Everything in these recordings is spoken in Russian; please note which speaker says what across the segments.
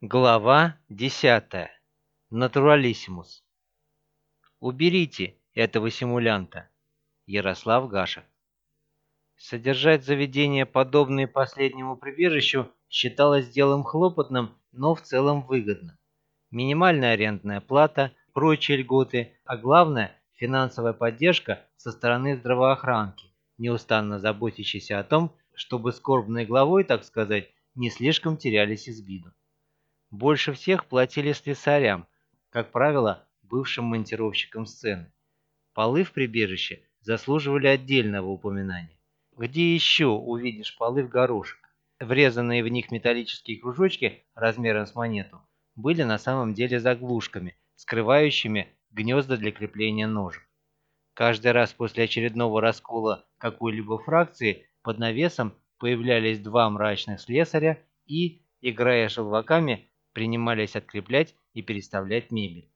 Speaker 1: Глава 10. Натуралиссимус. Уберите этого симулянта. Ярослав Гашев. Содержать заведение, подобное последнему прибежищу, считалось делом хлопотным, но в целом выгодно. Минимальная арендная плата, прочие льготы, а главное – финансовая поддержка со стороны здравоохранки, неустанно заботящейся о том, чтобы скорбной главой, так сказать, не слишком терялись из виду. Больше всех платили слесарям, как правило, бывшим монтировщикам сцены. Полы в прибежище заслуживали отдельного упоминания. Где еще увидишь полы в горошек? Врезанные в них металлические кружочки размером с монету были на самом деле заглушками, скрывающими гнезда для крепления ножек. Каждый раз после очередного раскола какой-либо фракции под навесом появлялись два мрачных слесаря и, играя желваками, принимались откреплять и переставлять мебель.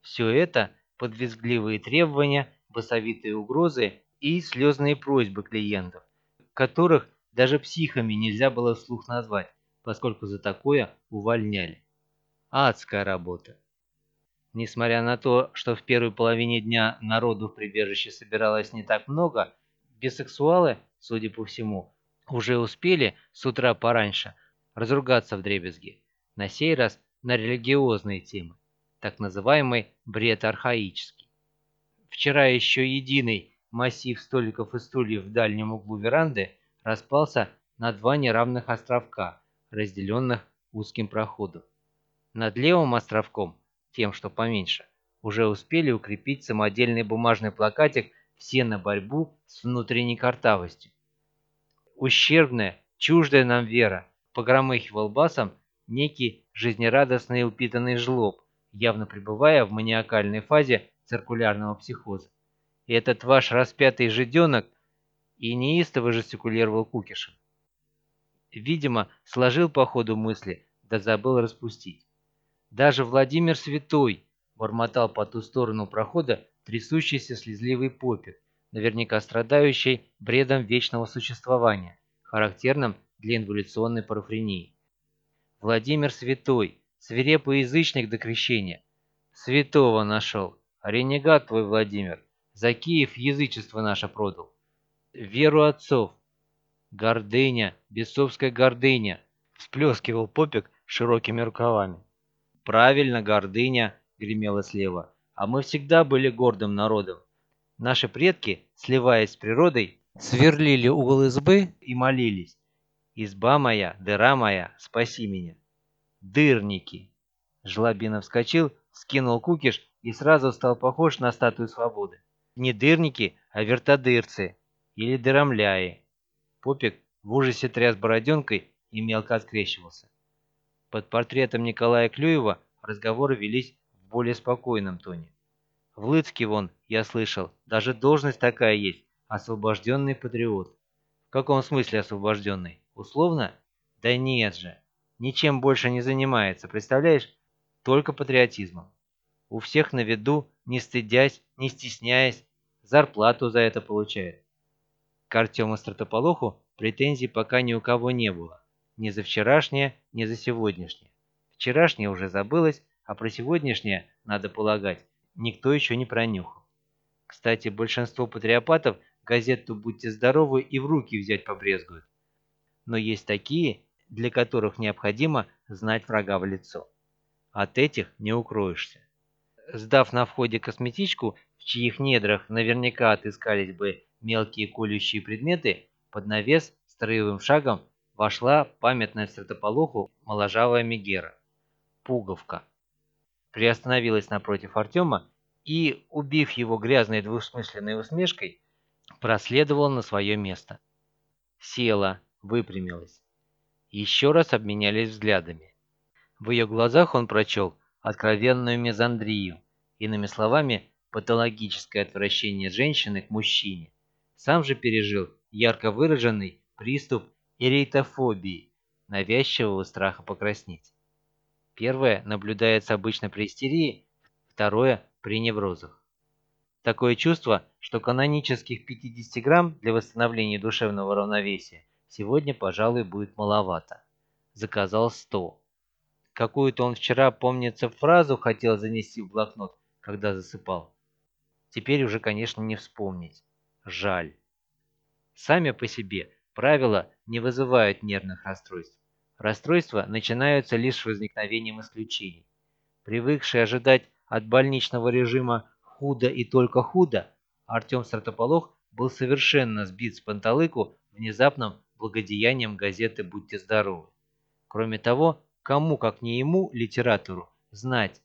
Speaker 1: Все это под визгливые требования, басовитые угрозы и слезные просьбы клиентов, которых даже психами нельзя было вслух назвать, поскольку за такое увольняли. Адская работа. Несмотря на то, что в первой половине дня народу в прибежище собиралось не так много, бисексуалы, судя по всему, уже успели с утра пораньше разругаться в дребезги на сей раз на религиозные темы, так называемый бред архаический. Вчера еще единый массив столиков и стульев в дальнем углу веранды распался на два неравных островка, разделенных узким проходом. Над левым островком, тем, что поменьше, уже успели укрепить самодельный бумажный плакатик «Все на борьбу с внутренней картавостью». Ущербная, чуждая нам вера погромыхивал басом некий жизнерадостный упитанный жлоб, явно пребывая в маниакальной фазе циркулярного психоза. И этот ваш распятый жиденок и неистово жестикулировал Кукишем. Видимо, сложил по ходу мысли, да забыл распустить. Даже Владимир Святой бормотал по ту сторону прохода трясущийся слезливый попик, наверняка страдающий бредом вечного существования, характерным для инволюционной парафрении. Владимир Святой, свирепый язычник до крещения. Святого нашел. Ренегат твой Владимир. За Киев язычество наше продал. Веру отцов. Гордыня, бесовская гордыня. Всплескивал попик широкими рукавами. Правильно, гордыня, гремело слева. А мы всегда были гордым народом. Наши предки, сливаясь с природой, сверлили угол избы и молились. Изба моя, дыра моя, спаси меня. Дырники. Жлобинов вскочил, скинул кукиш и сразу стал похож на статую свободы. Не дырники, а вертодырцы или дыромляи. Попик в ужасе тряс бороденкой и мелко открещивался. Под портретом Николая Клюева разговоры велись в более спокойном тоне. В Лыцке вон, я слышал, даже должность такая есть – освобожденный патриот. В каком смысле освобожденный? Условно? Да нет же. Ничем больше не занимается, представляешь? Только патриотизмом. У всех на виду, не стыдясь, не стесняясь, зарплату за это получает. К Артему Стратополоху претензий пока ни у кого не было. Ни за вчерашнее, ни за сегодняшнее. Вчерашнее уже забылось, а про сегодняшнее, надо полагать, никто еще не пронюхал. Кстати, большинство патриопатов газету «Будьте здоровы» и в руки взять побрезгуют но есть такие, для которых необходимо знать врага в лицо. От этих не укроешься. Сдав на входе косметичку, в чьих недрах наверняка отыскались бы мелкие колющие предметы, под навес строевым шагом вошла памятная стратополоху моложавая Мегера. Пуговка. Приостановилась напротив Артема и, убив его грязной двусмысленной усмешкой, проследовала на свое место. Села, выпрямилась. Еще раз обменялись взглядами. В ее глазах он прочел откровенную мезандрию, иными словами, патологическое отвращение женщины к мужчине. Сам же пережил ярко выраженный приступ эрейтофобии, навязчивого страха покраснеть. Первое наблюдается обычно при истерии, второе – при неврозах. Такое чувство, что канонических 50 грамм для восстановления душевного равновесия Сегодня, пожалуй, будет маловато. Заказал сто. Какую-то он вчера, помнится, фразу хотел занести в блокнот, когда засыпал. Теперь уже, конечно, не вспомнить. Жаль. Сами по себе правила не вызывают нервных расстройств. Расстройства начинаются лишь с возникновением исключений. Привыкший ожидать от больничного режима худо и только худо, Артем Стратополох был совершенно сбит с панталыку внезапным благодеянием газеты «Будьте здоровы». Кроме того, кому, как не ему, литературу, знать,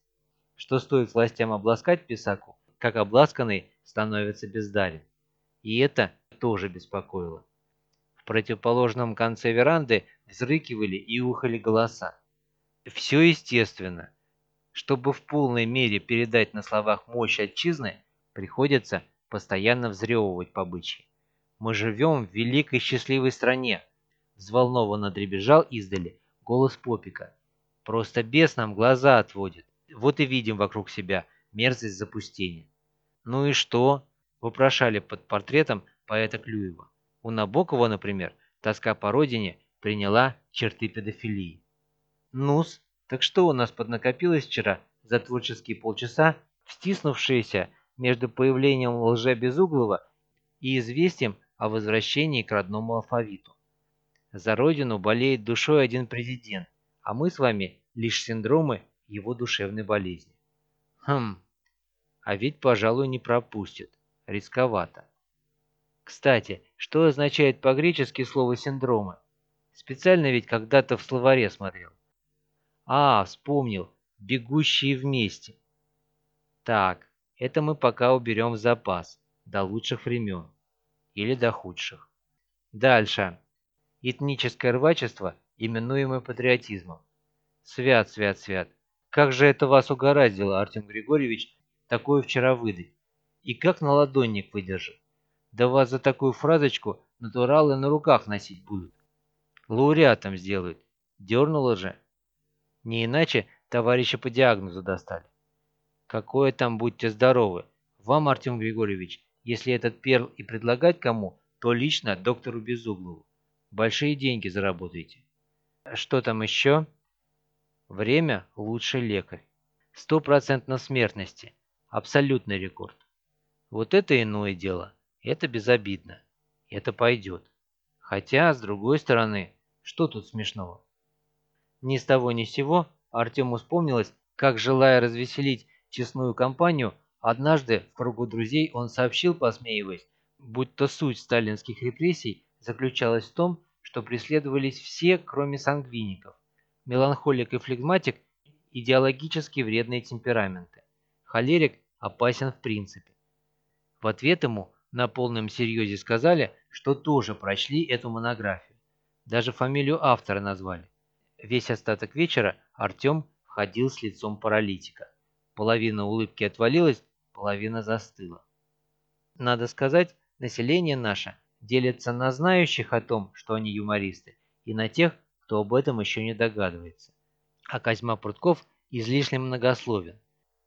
Speaker 1: что стоит властям обласкать писаку, как обласканный становится бездарен. И это тоже беспокоило. В противоположном конце веранды взрыкивали и ухали голоса. Все естественно. Чтобы в полной мере передать на словах мощь отчизны, приходится постоянно взрёвывать по бычьи. Мы живем в великой счастливой стране. Взволнованно дребезжал издали голос Попика. Просто бес нам глаза отводит. Вот и видим вокруг себя мерзость запустения. Ну и что? Вопрошали под портретом поэта Клюева. У Набокова, например, тоска по родине приняла черты педофилии. Нус, так что у нас поднакопилось вчера за творческие полчаса, встиснувшиеся между появлением лже-безуглого и известием о возвращении к родному алфавиту. За родину болеет душой один президент, а мы с вами лишь синдромы его душевной болезни. Хм, а ведь, пожалуй, не пропустит. Рисковато. Кстати, что означает по-гречески слово «синдромы»? Специально ведь когда-то в словаре смотрел. А, вспомнил. Бегущие вместе. Так, это мы пока уберем в запас, до лучших времен. Или до худших. Дальше. Этническое рвачество, именуемое патриотизмом. Свят, свят, свят. Как же это вас угораздило, Артем Григорьевич, такое вчера выдать? И как на ладонник выдержал? Да вас за такую фразочку натуралы на руках носить будут. Лауреатом сделают. Дернуло же. Не иначе товарища по диагнозу достали. Какое там будьте здоровы. Вам, Артем Григорьевич, если этот перл и предлагать кому, то лично доктору Безуглову. Большие деньги заработаете. Что там еще? Время – лучший лекарь. Стопроцентно смертности. Абсолютный рекорд. Вот это иное дело. Это безобидно. Это пойдет. Хотя, с другой стороны, что тут смешного? Ни с того ни с сего Артему вспомнилось, как, желая развеселить честную компанию, однажды в кругу друзей он сообщил, посмеиваясь, будто суть сталинских репрессий заключалась в том, что преследовались все, кроме сангвиников. Меланхолик и флегматик – идеологически вредные темпераменты. Холерик опасен в принципе. В ответ ему на полном серьезе сказали, что тоже прочли эту монографию. Даже фамилию автора назвали. Весь остаток вечера Артем ходил с лицом паралитика. Половина улыбки отвалилась, половина застыла. Надо сказать, население наше делится на знающих о том, что они юмористы, и на тех, кто об этом еще не догадывается. А Козьма Прутков излишне многословен.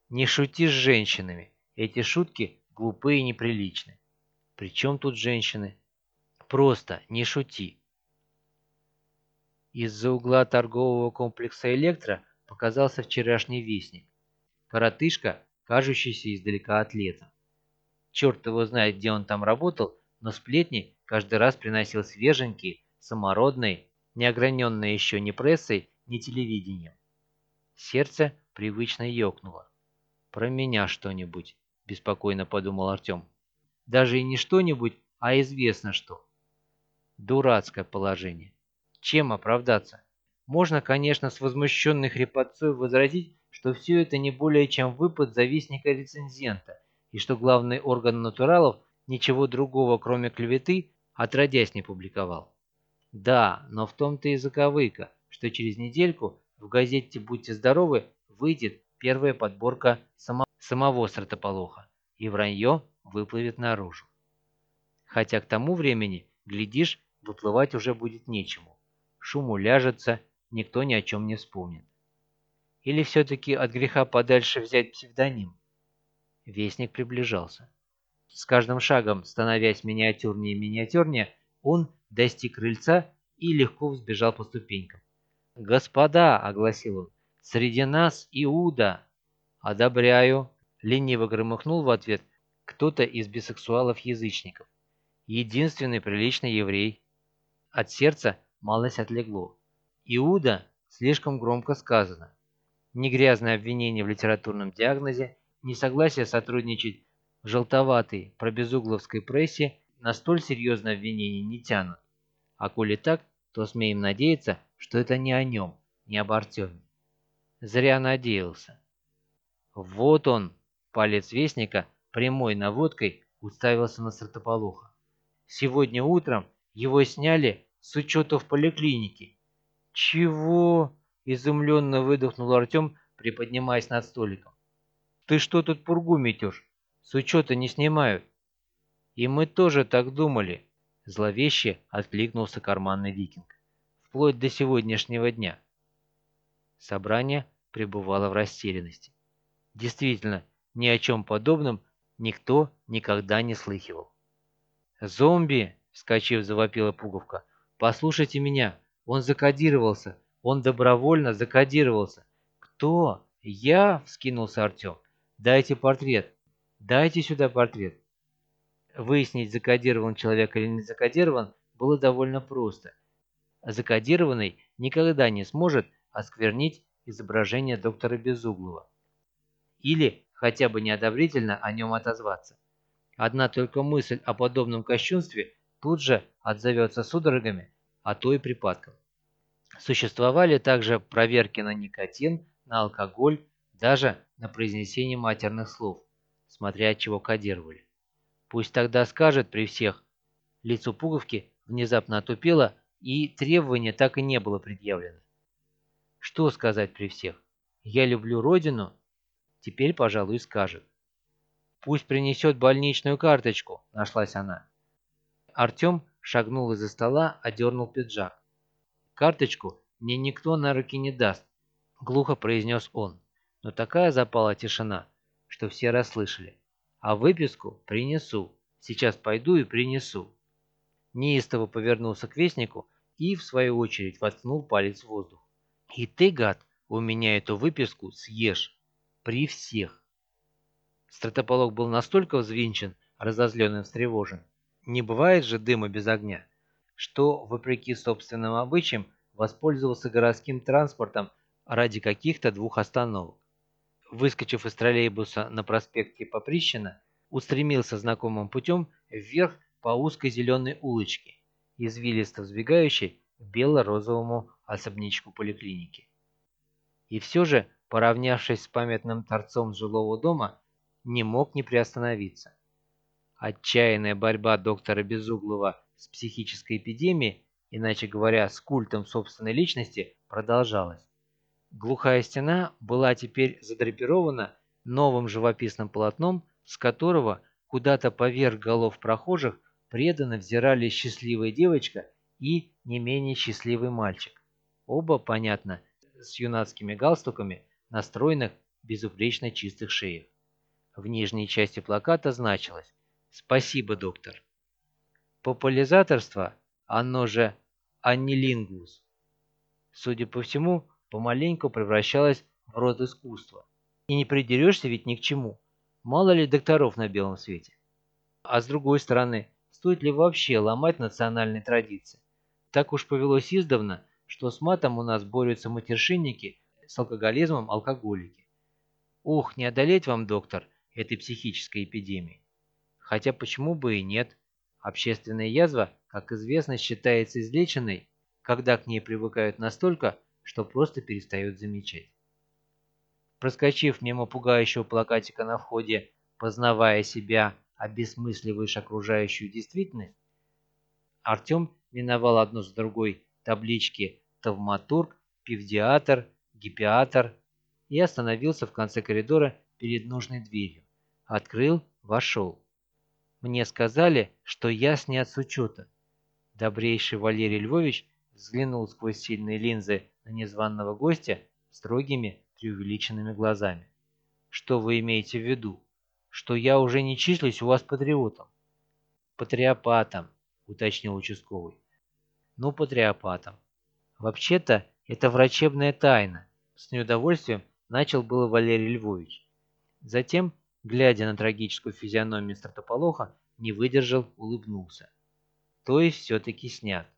Speaker 1: Не шути с женщинами, эти шутки глупые и неприличны. Причем тут женщины? Просто не шути. Из-за угла торгового комплекса «Электро» показался вчерашний вестник коротышка, кажущийся издалека атлетом. Черт его знает, где он там работал, но сплетни каждый раз приносил свеженькие, самородные, не ограненные еще ни прессой, ни телевидением. Сердце привычно ёкнуло. «Про меня что-нибудь», – беспокойно подумал Артем. «Даже и не что-нибудь, а известно что». Дурацкое положение. Чем оправдаться? Можно, конечно, с возмущенной хрипотцой возразить, что все это не более чем выпад завистника-рецензента, и что главный орган натуралов ничего другого, кроме клеветы, отродясь не публиковал. Да, но в том-то и заковыка, что через недельку в газете «Будьте здоровы» выйдет первая подборка само самого стратополоха, и вранье выплывет наружу. Хотя к тому времени, глядишь, выплывать уже будет нечему. Шум уляжется, никто ни о чем не вспомнит. Или все-таки от греха подальше взять псевдоним? Вестник приближался. С каждым шагом, становясь миниатюрнее и миниатюрнее, он достиг крыльца и легко взбежал по ступенькам. «Господа!» — огласил он. Среди нас Иуда!» «Одобряю!» — лениво громыхнул в ответ кто-то из бисексуалов-язычников. Единственный приличный еврей. От сердца малость отлегло. Иуда слишком громко сказано. Ни грязное обвинение в литературном диагнозе, ни согласие сотрудничать в желтоватой пробезугловской прессе на столь серьезное обвинение не тянут. А коли так, то смеем надеяться, что это не о нем, не об Артеме. Зря надеялся. Вот он, палец Вестника, прямой наводкой уставился на Сартополоха. Сегодня утром его сняли с учета в поликлинике. «Чего?» – изумленно выдохнул Артем, приподнимаясь над столиком. «Ты что тут пургу метешь? С учета не снимают». «И мы тоже так думали», – зловеще откликнулся карманный викинг. «Вплоть до сегодняшнего дня». Собрание пребывало в растерянности. Действительно, ни о чем подобном никто никогда не слыхивал. «Зомби!» — вскочив, завопила пуговка. «Послушайте меня! Он закодировался! Он добровольно закодировался!» «Кто? Я?» — вскинулся Артем. «Дайте портрет! Дайте сюда портрет!» Выяснить, закодирован человек или не закодирован, было довольно просто. Закодированный никогда не сможет осквернить изображение доктора Безуглова. Или хотя бы неодобрительно о нем отозваться. Одна только мысль о подобном кощунстве тут же отзовется судорогами, а то и припадком. Существовали также проверки на никотин, на алкоголь, даже на произнесение матерных слов, смотря от чего кодировали. Пусть тогда скажет при всех. Лицо пуговки внезапно отупело, и требование так и не было предъявлено. Что сказать при всех? Я люблю родину Теперь, пожалуй, скажет. «Пусть принесет больничную карточку», — нашлась она. Артем шагнул из-за стола, одернул пиджак. «Карточку мне никто на руки не даст», — глухо произнес он. Но такая запала тишина, что все расслышали. «А выписку принесу. Сейчас пойду и принесу». Неистово повернулся к вестнику и, в свою очередь, воткнул палец в воздух. «И ты, гад, у меня эту выписку съешь!» При всех. Стратополог был настолько взвинчен, разозлен и встревожен. Не бывает же дыма без огня, что, вопреки собственным обычаям, воспользовался городским транспортом ради каких-то двух остановок. Выскочив из троллейбуса на проспекте Поприщина, устремился знакомым путем вверх по узкой зеленой улочке, извилисто взбегающей к бело-розовому особнячку поликлиники. И все же поравнявшись с памятным торцом жилого дома, не мог не приостановиться. Отчаянная борьба доктора Безуглова с психической эпидемией, иначе говоря, с культом собственной личности, продолжалась. Глухая стена была теперь задрапирована новым живописным полотном, с которого куда-то поверх голов прохожих преданно взирали счастливая девочка и не менее счастливый мальчик. Оба, понятно, с юнацкими галстуками, на стройных, безупречно чистых шеях. В нижней части плаката значилось «Спасибо, доктор». Популяризаторство, оно же аннилингвус, судя по всему, помаленьку превращалось в род искусства. И не придерешься ведь ни к чему. Мало ли докторов на белом свете. А с другой стороны, стоит ли вообще ломать национальные традиции? Так уж повелось издавна, что с матом у нас борются матершинники с алкоголизмом алкоголики. Ух, не одолеть вам, доктор, этой психической эпидемии. Хотя почему бы и нет? Общественная язва, как известно, считается излеченной, когда к ней привыкают настолько, что просто перестают замечать. Проскочив мимо пугающего плакатика на входе, познавая себя, обесмысливаешь окружающую действительность, Артем миновал одну за другой таблички «Тавматург», «Пивдиатр», гипиатор и остановился в конце коридора перед нужной дверью. Открыл, вошел. Мне сказали, что я снят с учета. Добрейший Валерий Львович взглянул сквозь сильные линзы на незваного гостя строгими преувеличенными глазами. Что вы имеете в виду? Что я уже не числюсь у вас патриотом? Патриопатом, уточнил участковый. Ну, патриопатом. Вообще-то это врачебная тайна С неудовольствием начал было Валерий Львович. Затем, глядя на трагическую физиономию стратополоха, не выдержал, улыбнулся. То есть все-таки снят.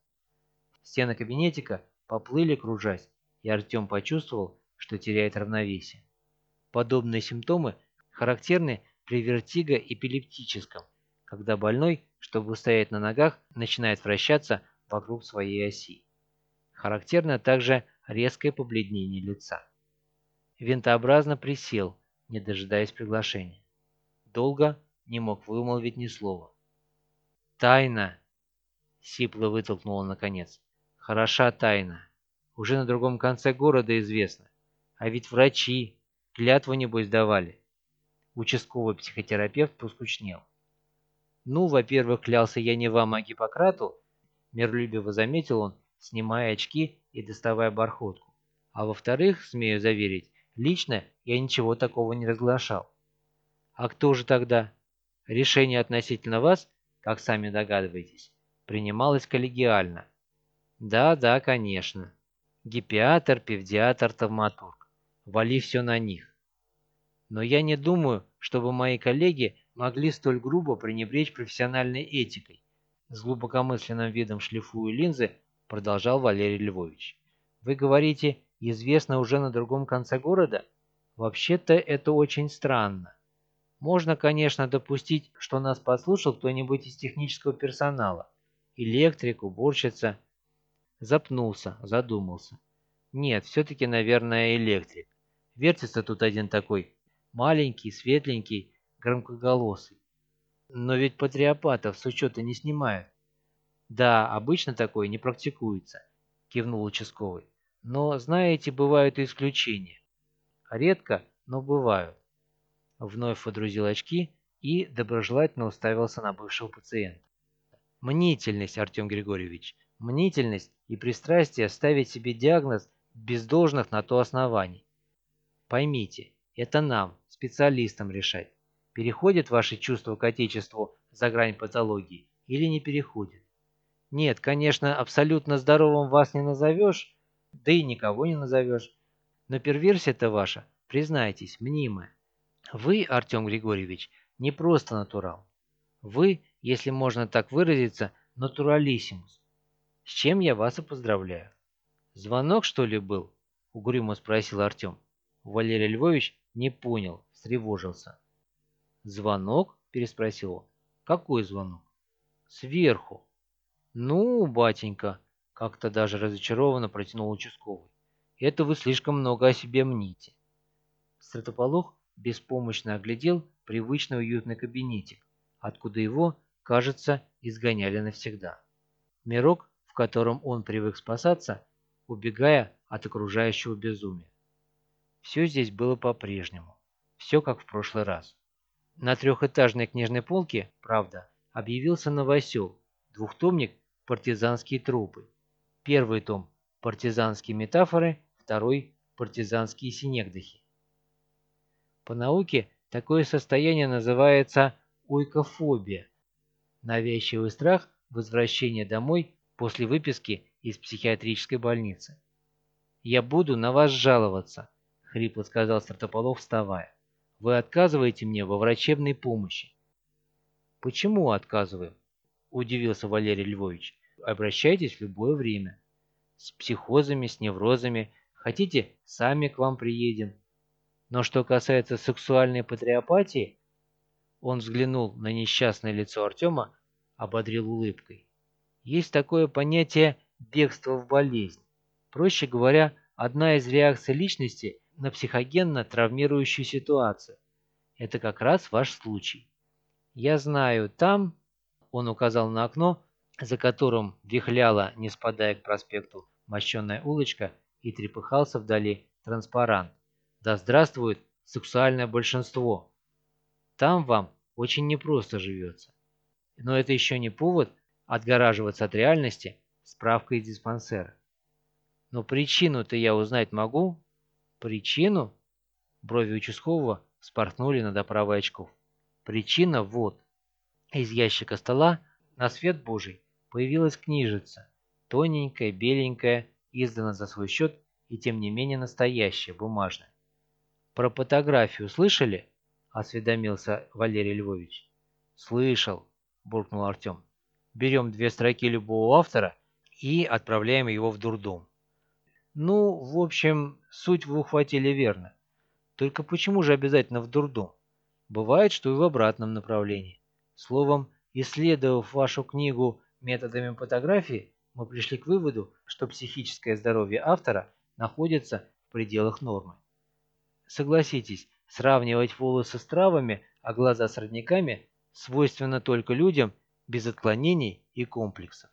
Speaker 1: Стены кабинетика поплыли, кружась, и Артем почувствовал, что теряет равновесие. Подобные симптомы характерны при вертиго эпилептическом, когда больной, чтобы устоять на ногах, начинает вращаться вокруг своей оси. Характерно также резкое побледнение лица. Винтообразно присел, не дожидаясь приглашения. Долго не мог вымолвить ни слова. «Тайна!» — сипло вытолкнул он наконец. «Хороша тайна. Уже на другом конце города известно. А ведь врачи клятву, небось, давали». Участковый психотерапевт поскучнел. «Ну, во-первых, клялся я не вам, а Гиппократу», — миролюбиво заметил он, снимая очки и доставая бархотку. «А во-вторых, смею заверить, лично я ничего такого не разглашал». «А кто же тогда?» Решение относительно вас, как сами догадываетесь, принималось коллегиально. Да, да, конечно. Гипиатр, певдиатр, тавматург. Вали все на них. Но я не думаю, чтобы мои коллеги могли столь грубо пренебречь профессиональной этикой. С глубокомысленным видом шлифуя линзы, продолжал Валерий Львович. Вы говорите, известно уже на другом конце города? Вообще-то это очень странно. Можно, конечно, допустить, что нас послушал кто-нибудь из технического персонала. Электрик, уборщица. Запнулся, задумался. Нет, все-таки, наверное, электрик. Вертится тут один такой, маленький, светленький, громкоголосый. Но ведь патриопатов с учета не снимают. Да, обычно такое не практикуется, кивнул участковый. Но, знаете, бывают и исключения. Редко, но бывают. Вновь водрузил очки и доброжелательно уставился на бывшего пациента. Мнительность, Артем Григорьевич, мнительность и пристрастие ставить себе диагноз без должных на то оснований. Поймите, это нам, специалистам, решать, переходит ваши чувства к Отечеству за грань патологии или не переходит. Нет, конечно, абсолютно здоровым вас не назовешь, да и никого не назовешь, но перверсия-то ваша, признайтесь, мнимая. Вы, Артем Григорьевич, не просто натурал. Вы, если можно так выразиться, натуралиссимус. С чем я вас и поздравляю. Звонок, что ли, был? Угрюмо спросил Артем. Валерий Львович не понял, встревожился. «Звонок?» – переспросил он. «Какой звонок?» «Сверху». «Ну, батенька», – как-то даже разочарованно протянул участковый. «Это вы слишком много о себе мните». Стратополох беспомощно оглядел привычный уютный кабинетик, откуда его, кажется, изгоняли навсегда. Мирок, в котором он привык спасаться, убегая от окружающего безумия. Все здесь было по-прежнему, все как в прошлый раз. На трехэтажной книжной полке, правда, объявился новосел, двухтомник «Партизанские трупы». Первый том «Партизанские метафоры», второй «Партизанские синегдахи». По науке такое состояние называется уйкофобия – навязчивый страх возвращения домой после выписки из психиатрической больницы. «Я буду на вас жаловаться», – хрипло сказал Стартополов, вставая. «Вы отказываете мне во врачебной помощи». «Почему отказываю?» – удивился Валерий Львович. «Обращайтесь в любое время. С психозами, с неврозами. Хотите, сами к вам приедем. Но что касается сексуальной патриопатии, он взглянул на несчастное лицо Артема, ободрил улыбкой. Есть такое понятие «бегство в болезнь». Проще говоря, одна из реакций личности на психогенно травмирующую ситуацию. Это как раз ваш случай. Я знаю, там, он указал на окно, за которым вихляла, не спадая к проспекту, мощенная улочка и трепыхался вдали транспарант. Да здравствует сексуальное большинство. Там вам очень непросто живется. Но это еще не повод отгораживаться от реальности справкой из диспансера. Но причину-то я узнать могу? Причину? Брови участкового спорхнули над оправой очков. Причина вот. Из ящика стола на свет божий появилась книжица. Тоненькая, беленькая, издана за свой счет и тем не менее настоящее, бумажное. «Про фотографию слышали?» – осведомился Валерий Львович. «Слышал», – буркнул Артем. «Берем две строки любого автора и отправляем его в дурдом». «Ну, в общем, суть вы ухватили верно. Только почему же обязательно в дурдом? Бывает, что и в обратном направлении. Словом, исследовав вашу книгу методами фотографии, мы пришли к выводу, что психическое здоровье автора находится в пределах нормы. Согласитесь, сравнивать волосы с травами, а глаза с родниками свойственно только людям без отклонений и комплексов.